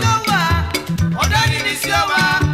sí ọwà ọ̀dọ́ ni ní sí ọwà.